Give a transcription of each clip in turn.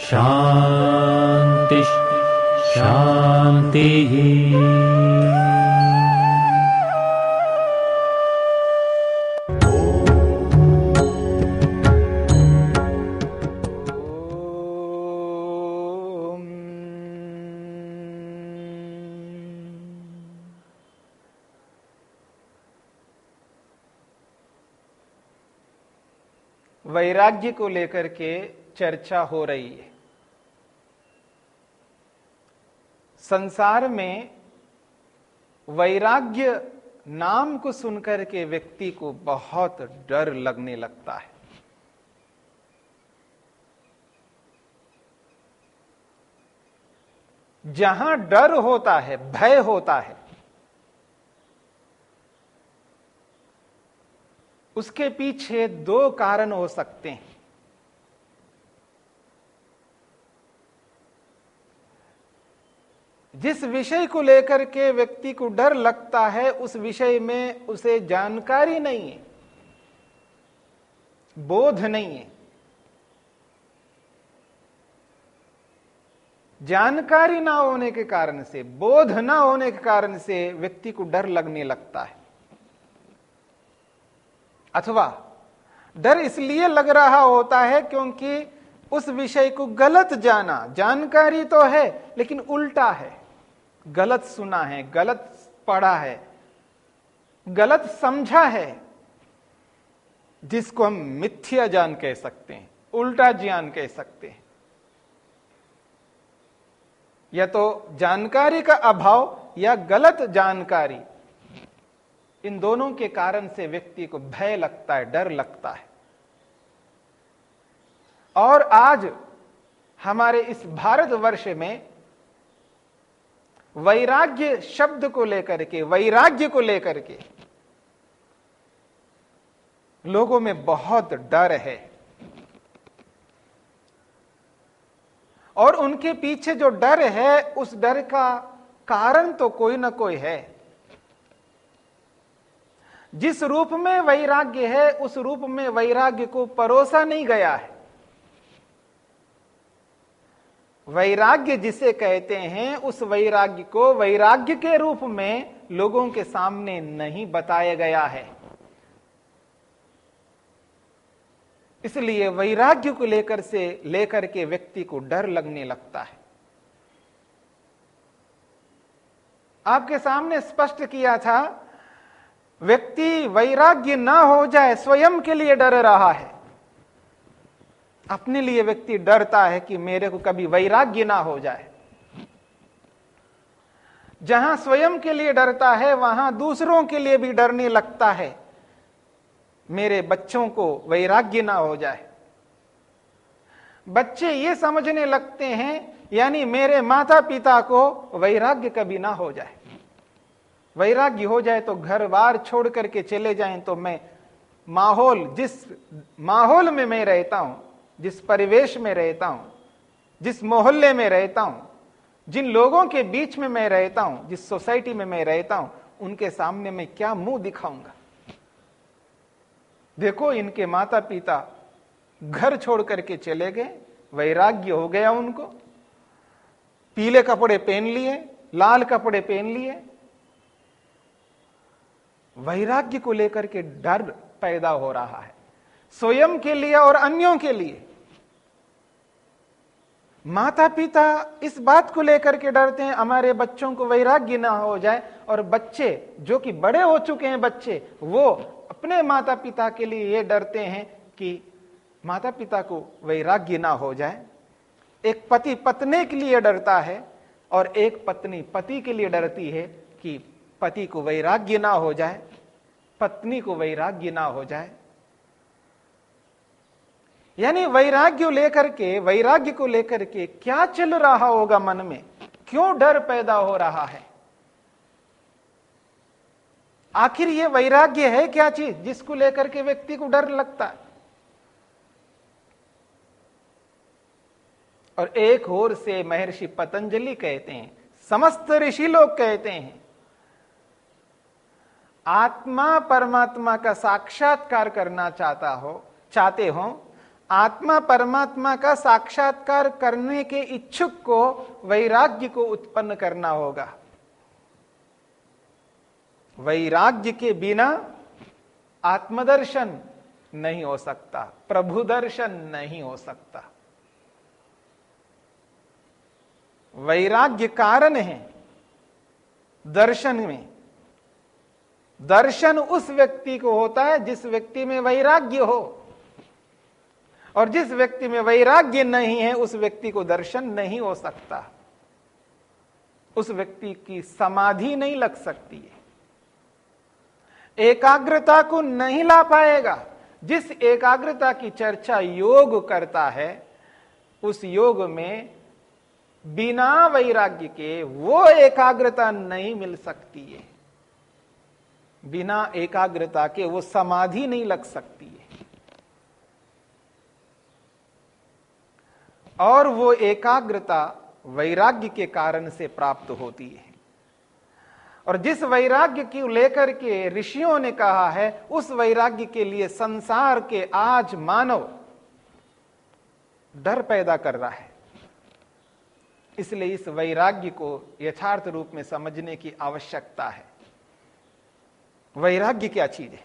शान्तिः ओम। वैराग्य को लेकर के चर्चा हो रही है। संसार में वैराग्य नाम को सुनकर के व्यक्ति को बहुत डर लगने लगता है। जहाँ डर होता है, भय होता है, उसके पीछे दो कारण हो सकते हैं। जिस विषय को लेकर के व्यक्ति को डर लगता है, उस विषय में उसे जानकारी नहीं है, बोध नहीं है। जानकारी ना होने के कारण से, बोध ना होने के कारण से व्यक्ति को डर लगने लगता है। अथवा, डर इसलिए लग रहा होता है क्योंकि उस विषय को गलत जाना, जानकारी तो है, लेकिन उल्टा है। गलत सुना है, गलत पढ़ा है, गलत समझा है, जिसको हम मिथ्या ज्ञान कह सकते हैं, उल्टा ज्ञान कह सकते हैं। या तो जानकारी का अभाव या गलत जानकारी, इन दोनों के कारण से व्यक्ति को भय लगता है, डर लगता है। और आज हमारे इस भारतवर्ष में वैराग्य शब्द को लेकर के, वैराग्य को लेकर के लोगों में बहुत डर है। और उनके पीछे जो डर है, उस डर का कारण तो कोई ना कोई है। जिस रूप में वैराग्य है, उस रूप में वैराग्य को परोसा नहीं गया है। वैराग्य जिसे कहते हैं, उस वैराग्य को वैराग्य के रूप में लोगों के सामने नहीं बताया गया है। इसलिए वैराग्य को लेकर से, लेकर के व्यक्ति को डर लगने लगता है। आपके सामने स्पष्ट किया था, व्यक्ति वैराग्य ना हो जाए, स्वयं के लिए डर रहा है। अपने लिए व्यक्ति डरता है कि मेरे को कभी वैराग्य ना हो जाए। जहाँ स्वयं के लिए डरता है, वहाँ दूसरों के लिए भी डरने लगता है। मेरे बच्चों को वैराग्य ना हो जाए। बच्चे ये समझने लगते हैं, यानी मेरे माता पिता को वैराग्य कभी ना हो जाए। वैराग्य हो जाए तो घर बार छोड़ करके चले जाएँ तो मैं माहौल, जिस माहौल में मैं रहता हूँ जिस परिवेश में रहता हूँ, जिस मोहल्ले में रहता हूँ, जिन लोगों के बीच में मैं रहता हूँ, जिस सोसाइटी में मैं रहता हूँ, उनके सामने मैं क्या मुँह दिखाऊँगा? देखो, इनके माता पिता घर छोड़ करके चले गए, वैराग्य हो गया उनको। पीले कपड़े पहन लिए, लाल कपड़े पहन लिए। वैराग्य को लेकर के डर पैदा हो रहा है। स्वयं के लिए और अन्यों के लिए। माता पिता इस बात को लेकर के डरते हैं, हमारे बच्चों को वैराग्य ना हो जाए, और बच्चे, जो कि बड़े हो चुके हैं बच्चे, वो अपने माता पिता के लिए ये डरते हैं कि माता पिता को वैराग्य ना हो जाए। एक पति पत्नी के लिए डरता है, और एक पत्नी पति के लिए डरती है कि पति को वैराग्य ना हो जाए, पत्नी को वैराग्य ना हो जाए। यानी वैराग्य लेकर के, वैराग्य को लेकर के क्या चल रहा होगा मन में? क्यों डर पैदा हो रहा है? आखिर यह वैराग्य है क्या चीज़ जिसको लेकर के व्यक्ति को डर लगता है? और एक और से महर्षि पतंजलि कहते हैं, समस्त ऋषि लोग कहते हैं, आत्मा परमात्मा का साक्षात्कार करना चाहता हो, चाहते हो आत्मा परमात्मा का साक्षात्कार करने के इच्छुक को वैराग्य को उत्पन्न करना होगा। वैराग्य के बिना आत्मदर्शन नहीं हो सकता प्रभु दर्शन नहीं हो सकता। वैराग्य कारण है दर्शन में। दर्शन उस व्यक्ति को होता है जिस व्यक्ति में वैराग्य हो। और जिस व्यक्ति में वैराग्य नहीं है, उस व्यक्ति को दर्शन नहीं हो सकता। उस व्यक्ति की समाधि नहीं लग सकती है। एकाग्रता को नहीं ला पाएगा। जिस एकाग्रता की चर्चा योग करता है, उस योग में बिना वैराग्य के वो एकाग्रता नहीं मिल सकती है। बिना एकाग्रता के वो समाधि नहीं लग सकती है। और वो एकाग्रता वैराग्य के कारण से प्राप्त होती है। और जिस वैराग्य की लेकर के ऋषियों ने कहा है, उस वैराग्य के लिए संसार के आज मानव डर पैदा कर रहा है। इसलिए इस वैराग्य को यथार्थ रूप में समझने की आवश्यकता है। वैराग्य क्या चीज़ है?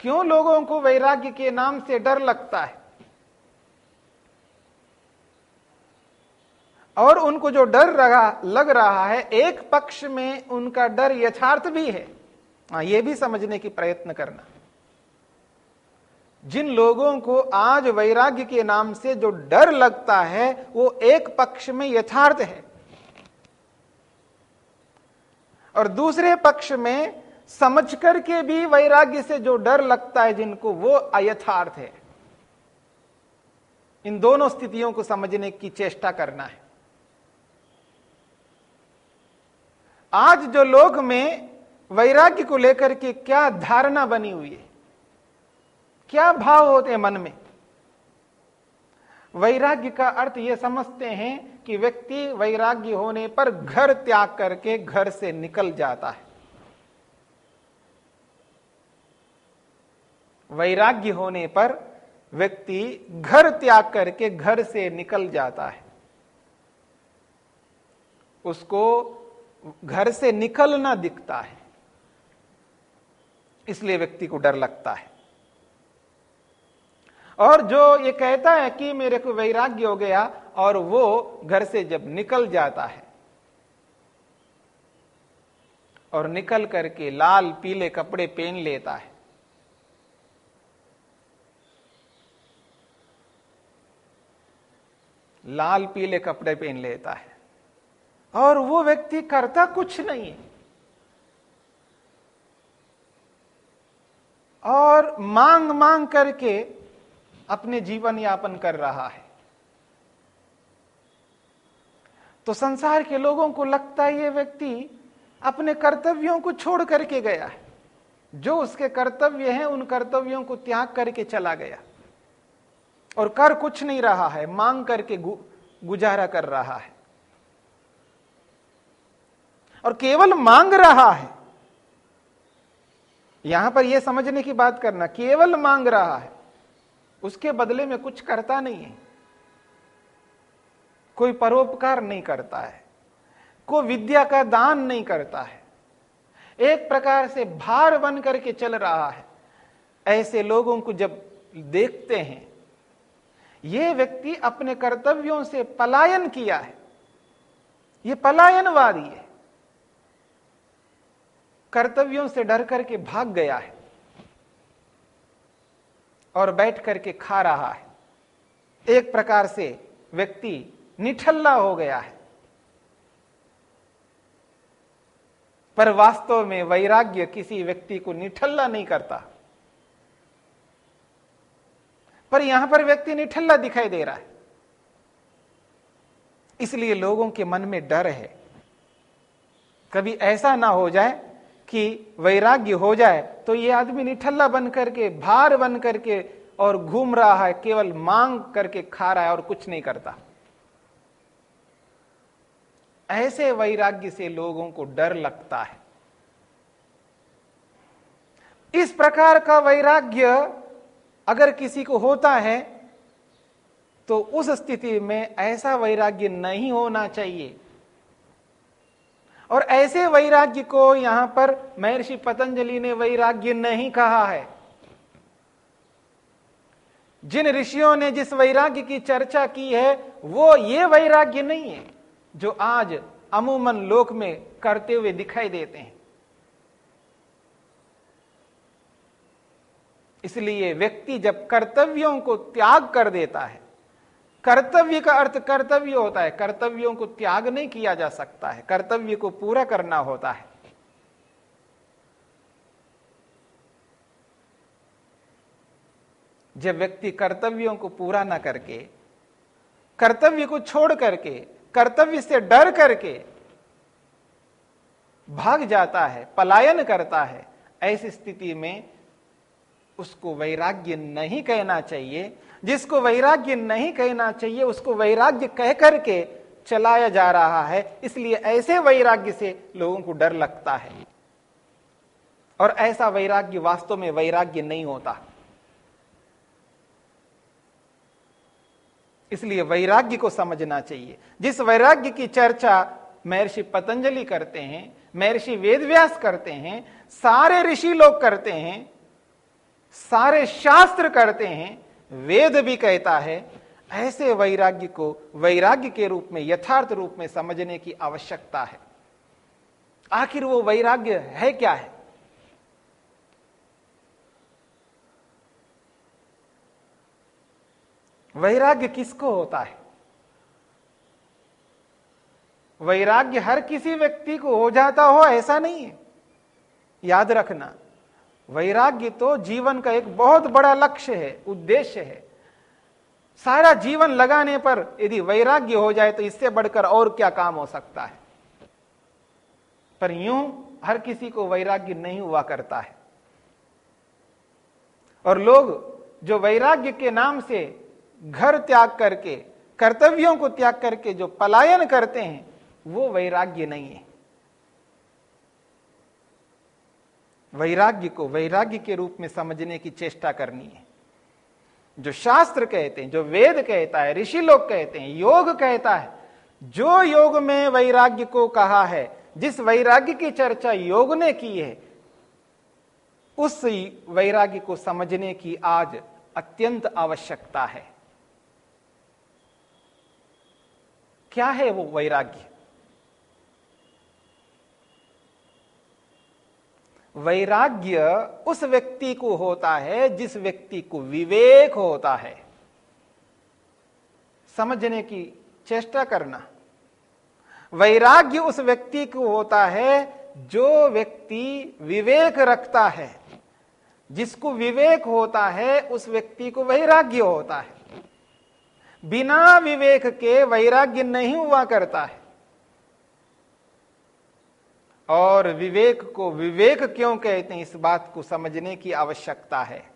क्यों लोगों को वैराग्य के नाम से डर लगता है? और उनको जो डर रहा, लग रहा है, एक पक्ष में उनका डर यथार्थ भी है। हाँ ये भी समझने की प्रयत्न करना। जिन लोगों को आज वैराग्य के नाम से जो डर लगता है, वो एक पक्ष में यथार्थ है। और दूसरे पक्ष में समझ करके भी वैराग्य से जो डर लगता है जिनको, वो अयथार्थ है। इन दोनों स्थितियों को समझने की चेष्टा करना है। आज जो लोग में वैराग्य को लेकर के क्या धारणा बनी हुई है? क्या भाव होते हैं मन में? वैराग्य का अर्थ यह समझते हैं कि व्यक्ति वैराग्य होने पर घर त्याग करके घर से निकल जाता है। वैराग्य होने पर व्यक्ति घर त्याग करके घर से निकल जाता है। उसको घर से निकलना दिखता है। इसलिए व्यक्ति को डर लगता है। और जो ये कहता है कि मेरे को वैराग्य हो गया और वो घर से जब निकल जाता है और निकल करके लाल पीले कपड़े पहन लेता है, लाल पीले कपड़े पहन लेता है। और वो व्यक्ति करता कुछ नहीं। है और मांग मांग करके अपने जीवन यापन कर रहा है। तो संसार के लोगों को लगता है ये व्यक्ति अपने कर्तव्यों को छोड़ करके गया है। जो उसके कर्तव्य हैं, उन कर्तव्यों को त्याग करके चला गया। और कर कुछ नहीं रहा है, मांग करके गुजारा कर रहा है। और केवल मांग रहा है। यहाँ पर यह समझने की बात करना, केवल मांग रहा है। उसके बदले में कुछ करता नहीं है। कोई परोपकार नहीं करता है। कोई विद्या का दान नहीं करता है। एक प्रकार से भार बन करके चल रहा है। ऐसे लोगों को जब देखते हैं यह व्यक्ति अपने कर्तव्यों से पलायन किया है। यह पलायनवादी है। कर्तव्यों से डर करके भाग गया है और बैठ करके खा रहा है। एक प्रकार से व्यक्ति निठल्ला हो गया है। पर वास्तव में वैराग्य किसी व्यक्ति को निठल्ला नहीं करता। पर यहाँ पर व्यक्ति निठल्ला दिखाई दे रहा है। इसलिए लोगों के मन में डर है। कभी ऐसा ना हो जाए कि वैराग्य हो जाए तो ये आदमी निठल्ला बन करके, भार बन करके और घूम रहा है, केवल मांग करके खा रहा है और कुछ नहीं करता। ऐसे वैराग्य से लोगों को डर लगता है। इस प्रकार का वैराग्य अगर किसी को होता है तो उस स्थिति में ऐसा वैराग्य नहीं होना चाहिए। और ऐसे वैराग्य को यहाँ पर महर्षि पतंजलि ने वैराग्य नहीं कहा है। जिन ऋषियों ने जिस वैराग्य की चर्चा की है, वो ये वैराग्य नहीं है जो आज अमूमन लोक में करते हुए दिखाई देते हैं। इसलिए व्यक्ति जब कर्तव्यों को त्याग कर देता है कर्तव्य का अर्थ कर्तव्य होता है। कर्तव्यों को त्याग नहीं किया जा सकता है। कर्तव्य को पूरा करना होता है। जब व्यक्ति कर्तव्यों को पूरा ना करके, कर्तव्य को छोड़ करके, कर्तव्य से डर करके भाग जाता है, पलायन करता है, ऐसी स्थिति में उसको वैराग्य नहीं कहना चाहिए। जिसको वैराग्य नहीं कहना चाहिए, उसको वैराग्य कह करके चलाया जा रहा है। इसलिए ऐसे वैराग्य से लोगों को डर लगता है। और ऐसा वैराग्य वास्तव में वैराग्य नहीं होता। इसलिए वैराग्य को समझना चाहिए। जिस वैराग्य की चर्चा महर्षि पतंजलि करते हैं, महर्षि वेदव्यास करते हैं, सारे ऋषि लोग करते हैं, सारे शास्त्र करते हैं वेद भी कहता है, ऐसे वैराग्य को, वैराग्य के रूप में, यथार्थ रूप में समझने की आवश्यकता है। आखिर वो वैराग्य है क्या है? वैराग्य किसको होता है? वैराग्य हर किसी व्यक्ति को हो जाता हो, ऐसा नहीं है। याद रखना वैराग्य तो जीवन का एक बहुत बड़ा लक्ष्य है, उद्देश्य है। सारा जीवन लगाने पर यदि वैराग्य हो जाए तो इससे बढ़कर और क्या काम हो सकता है? पर यूँ हर किसी को वैराग्य नहीं हुआ करता है। और लोग जो वैराग्य के नाम से घर त्याग करके, कर्तव्यों को त्याग करके जो पलायन करते हैं, वो वैराग्य नहीं है। वैराग्य को, वैराग्य के रूप में समझने की चेष्टा करनी है। जो शास्त्र कहते हैं, जो वेद कहता है ऋषि लोग कहते हैं, योग कहता है, जो योग में वैराग्य को कहा है, जिस वैराग्य की चर्चा योग ने की है, उस वैराग्य को समझने की आज अत्यंत आवश्यकता है। क्या है वो वैराग्य? वैराग्य उस व्यक्ति को होता है जिस व्यक्ति को विवेक होता है। समझने की चेष्टा करना। वैराग्य उस व्यक्ति को होता है जो व्यक्ति विवेक रखता है। जिसको विवेक होता है, उस व्यक्ति को वैराग्य होता है। बिना विवेक के वैराग्य नहीं हुआ करता है। और विवेक को, विवेक क्यों कहते हैं? इस बात को समझने की आवश्यकता है।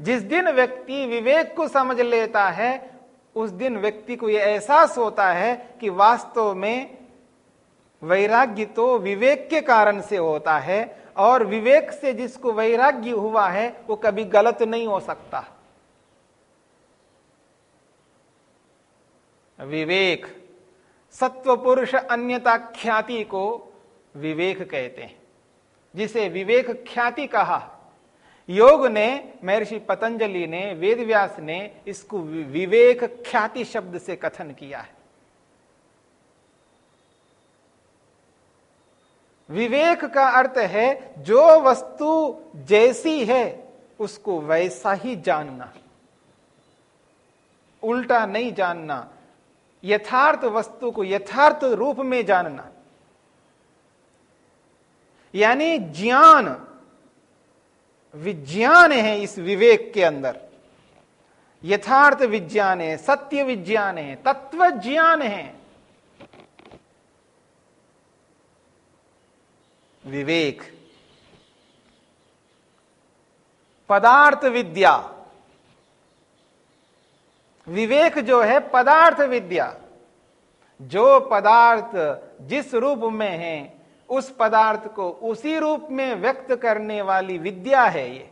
जिस दिन व्यक्ति विवेक को समझ लेता है, उस दिन व्यक्ति को यह एहसास होता है कि वास्तव में वैराग्य तो विवेक के कारण से होता है और विवेक से जिसको वैराग्य हुआ है, वो कभी गलत नहीं हो सकता। विवेक, सत्व पुरुष अन्यता ख्याति को विवेक कहते हैं, जिसे विवेक ख्याति कहा। योग ने, महर्षि पतंजलि ने वेदव्यास ने इसको विवेक ख्याति शब्द से कथन किया है। विवेक का अर्थ है, जो वस्तु जैसी है, उसको वैसा ही जानना। उल्टा नहीं जानना, यथार्थ वस्तु को यथार्थ रूप में जानना। यानी ज्ञान, विज्ञान है इस विवेक के अंदर। यथार्थ विज्ञान है, सत्य विज्ञान है, तत्व ज्ञान है। विवेक। पदार्थ विद्या। विवेक जो है, पदार्थ विद्या। जो पदार्थ जिस रूप में है उस पदार्थ को उसी रूप में व्यक्त करने वाली विद्या है ये।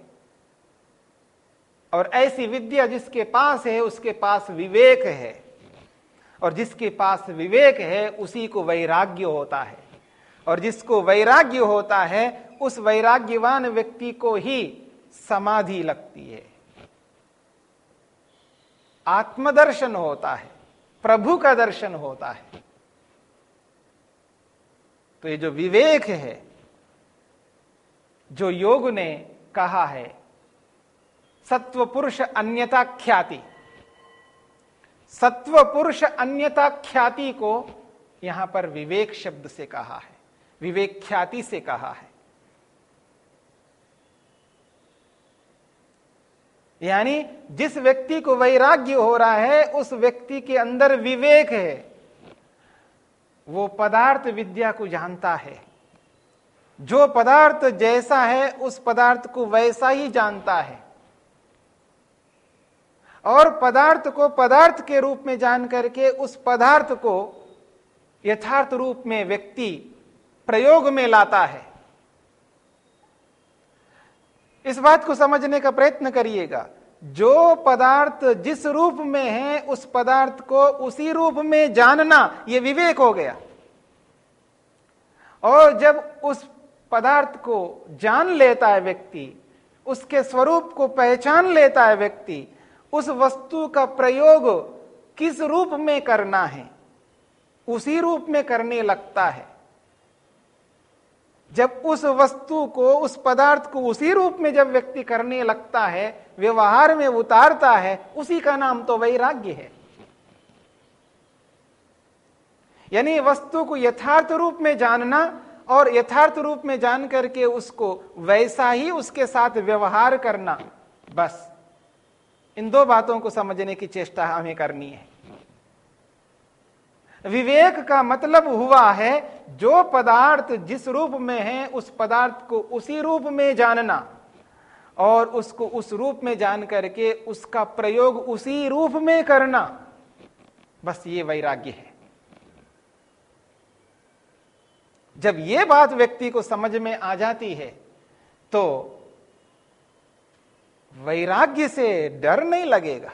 और ऐसी विद्या जिसके पास है, उसके पास विवेक है। और जिसके पास विवेक है, उसी को वैराग्य होता है। और जिसको वैराग्य होता है, उस वैराग्यवान व्यक्ति को ही समाधि लगती है। आत्मदर्शन होता है, प्रभु का दर्शन होता है। तो ये जो विवेक है, जो योग ने कहा है सत्व पुरुष अन्यता ख्याति। सत्व पुरुष अन्यता ख्याति को यहाँ पर विवेक शब्द से कहा है, विवेक ख्याति से कहा है। यानी जिस व्यक्ति को वैराग्य हो रहा है, उस व्यक्ति के अंदर विवेक है। वो पदार्थ विद्या को जानता है। जो पदार्थ जैसा है, उस पदार्थ को वैसा ही जानता है। और पदार्थ को पदार्थ के रूप में जान करके उस पदार्थ को यथार्थ रूप में व्यक्ति प्रयोग में लाता है। इस बात को समझने का प्रयत्न करिएगा। जो पदार्थ जिस रूप में है, उस पदार्थ को उसी रूप में जानना यह विवेक हो गया। और जब उस पदार्थ को जान लेता है व्यक्ति, उसके स्वरूप को पहचान लेता है व्यक्ति, उस वस्तु का प्रयोग किस रूप में करना है, उसी रूप में करने लगता है। जब उस वस्तु को, उस पदार्थ को उसी रूप में जब व्यक्ति करने लगता है, व्यवहार में उतारता है, उसी का नाम तो वैराग्य है। यानी वस्तु को यथार्थ रूप में जानना और यथार्थ रूप में जान करके उसको वैसा ही उसके साथ व्यवहार करना, बस। इन दो बातों को समझने की चेष्टा हमें करनी है। विवेक का मतलब हुआ है, जो पदार्थ जिस रूप में है, उस पदार्थ को उसी रूप में जानना। और उसको उस रूप में जान करके उसका प्रयोग उसी रूप में करना। बस ये वैराग्य है। जब ये बात व्यक्ति को समझ में आ जाती है तो वैराग्य से डर नहीं लगेगा।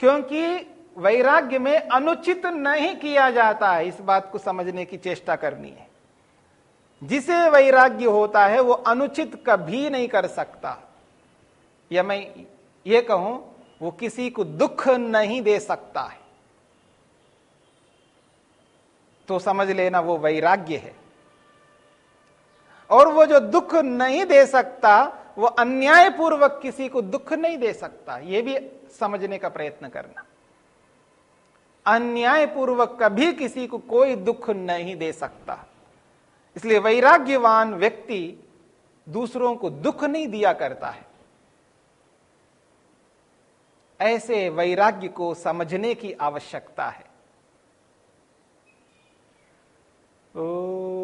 क्योंकि वैराग्य में अनुचित नहीं किया जाता है। इस बात को समझने की चेष्टा करनी है। जिसे वैराग्य होता है, वो अनुचित कभी नहीं कर सकता। या मैं ये कहूँ, वो किसी को दुख नहीं दे सकता है। तो समझ लेना, वो वैराग्य है। और वो जो दुख नहीं दे सकता, वो अन्यायपूर्वक किसी को दुख नहीं दे सकता। ये भी समझने का प्रयत्न करना। अन्यायपूर्वक कभी किसी को कोई दुख नहीं दे सकता। इसलिए वैराग्यवान व्यक्ति दूसरों को दुख नहीं दिया करता है। ऐसे वैराग्य को समझने की आवश्यकता है। ओ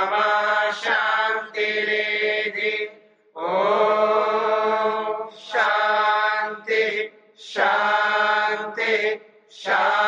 Shah.